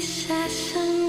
Xa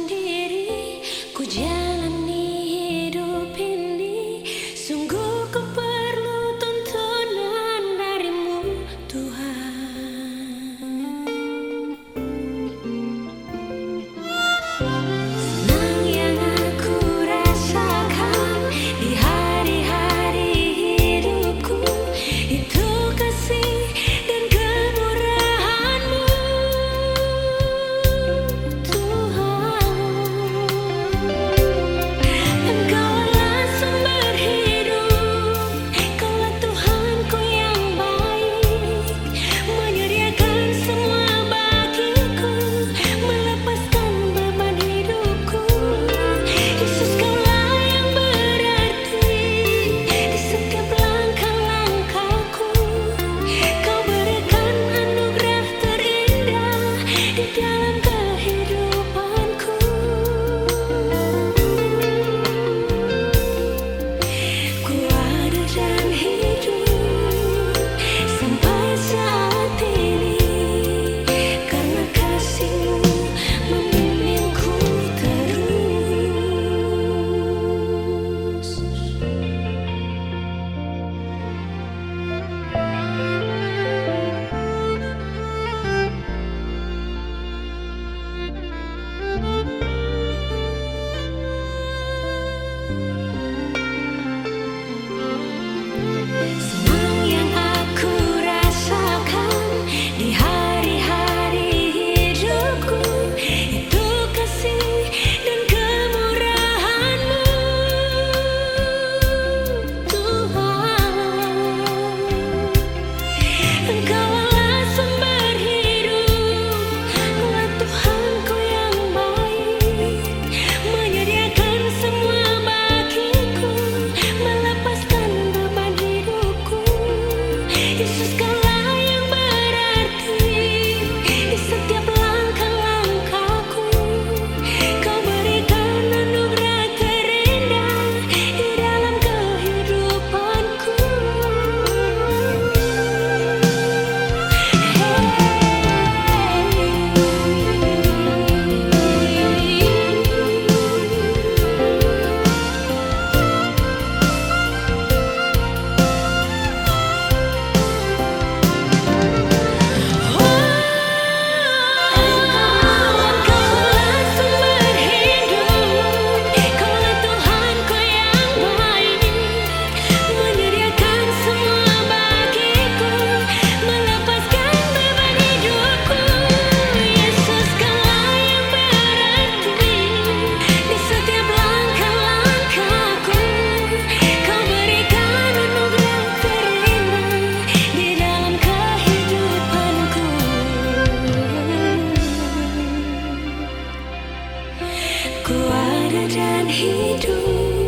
badan hidup.